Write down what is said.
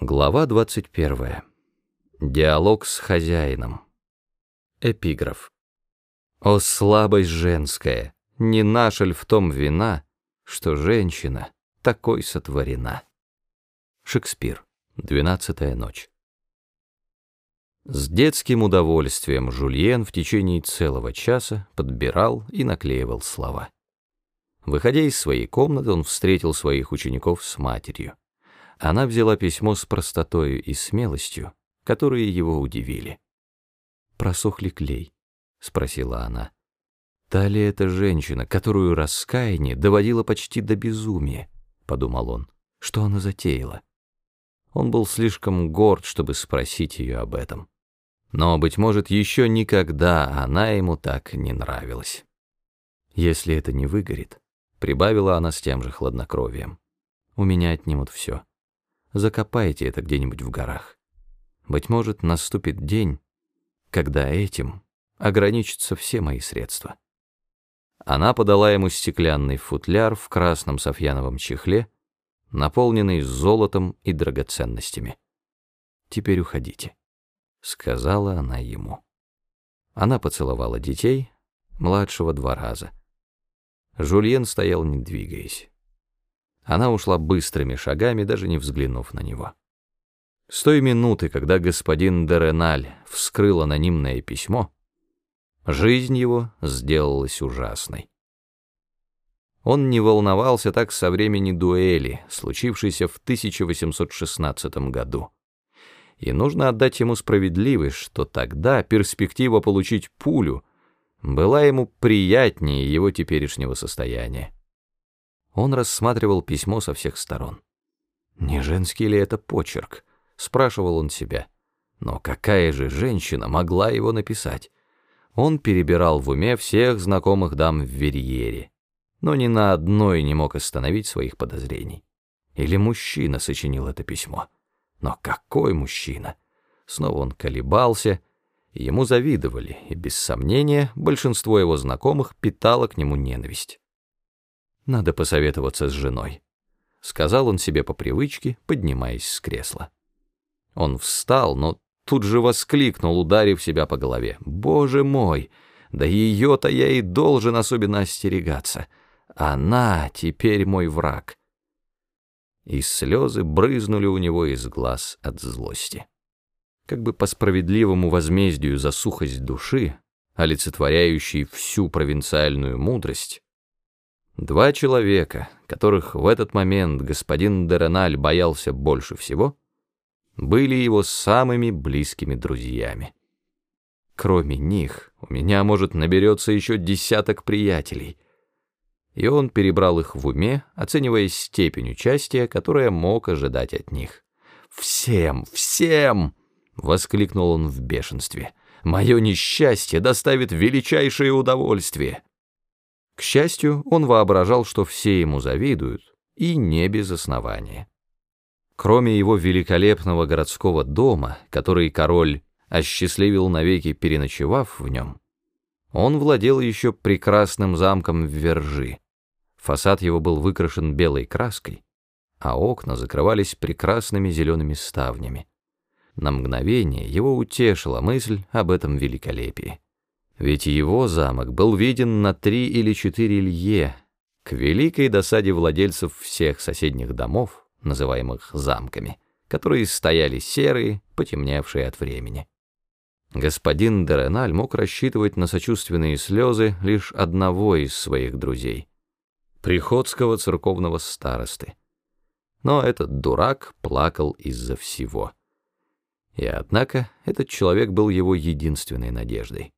Глава 21. Диалог с хозяином. Эпиграф. «О слабость женская, не наша ль в том вина, что женщина такой сотворена?» Шекспир. Двенадцатая ночь. С детским удовольствием Жульен в течение целого часа подбирал и наклеивал слова. Выходя из своей комнаты, он встретил своих учеников с матерью. Она взяла письмо с простотою и смелостью, которые его удивили. «Просох ли клей?» — спросила она. «Та ли эта женщина, которую раскаяние доводило почти до безумия?» — подумал он. «Что она затеяла?» Он был слишком горд, чтобы спросить ее об этом. Но, быть может, еще никогда она ему так не нравилась. «Если это не выгорит», — прибавила она с тем же хладнокровием, — «у меня отнимут все. Закопайте это где-нибудь в горах. Быть может, наступит день, когда этим ограничатся все мои средства». Она подала ему стеклянный футляр в красном софьяновом чехле, наполненный золотом и драгоценностями. «Теперь уходите», — сказала она ему. Она поцеловала детей, младшего два раза. Жульен стоял, не двигаясь. Она ушла быстрыми шагами, даже не взглянув на него. С той минуты, когда господин Дереналь вскрыл анонимное письмо, жизнь его сделалась ужасной. Он не волновался так со времени дуэли, случившейся в 1816 году. И нужно отдать ему справедливость, что тогда перспектива получить пулю была ему приятнее его теперешнего состояния. Он рассматривал письмо со всех сторон. «Не женский ли это почерк?» — спрашивал он себя. Но какая же женщина могла его написать? Он перебирал в уме всех знакомых дам в Верьере, но ни на одной не мог остановить своих подозрений. Или мужчина сочинил это письмо? Но какой мужчина? Снова он колебался, ему завидовали, и без сомнения большинство его знакомых питало к нему ненависть. Надо посоветоваться с женой, сказал он себе по привычке, поднимаясь с кресла. Он встал, но тут же воскликнул, ударив себя по голове. «Боже мой! Да ее-то я и должен особенно остерегаться. Она теперь мой враг». И слезы брызнули у него из глаз от злости. Как бы по справедливому возмездию за сухость души, олицетворяющей всю провинциальную мудрость, Два человека, которых в этот момент господин Дереналь боялся больше всего, были его самыми близкими друзьями. Кроме них, у меня, может, наберется еще десяток приятелей. И он перебрал их в уме, оценивая степень участия, которое мог ожидать от них. «Всем, всем!» — воскликнул он в бешенстве. «Мое несчастье доставит величайшее удовольствие!» К счастью, он воображал, что все ему завидуют, и не без основания. Кроме его великолепного городского дома, который король осчастливил навеки, переночевав в нем, он владел еще прекрасным замком в Вержи. Фасад его был выкрашен белой краской, а окна закрывались прекрасными зелеными ставнями. На мгновение его утешила мысль об этом великолепии. Ведь его замок был виден на три или четыре лье, к великой досаде владельцев всех соседних домов, называемых замками, которые стояли серые, потемневшие от времени. Господин Дереналь мог рассчитывать на сочувственные слезы лишь одного из своих друзей — приходского церковного старосты. Но этот дурак плакал из-за всего. И однако этот человек был его единственной надеждой.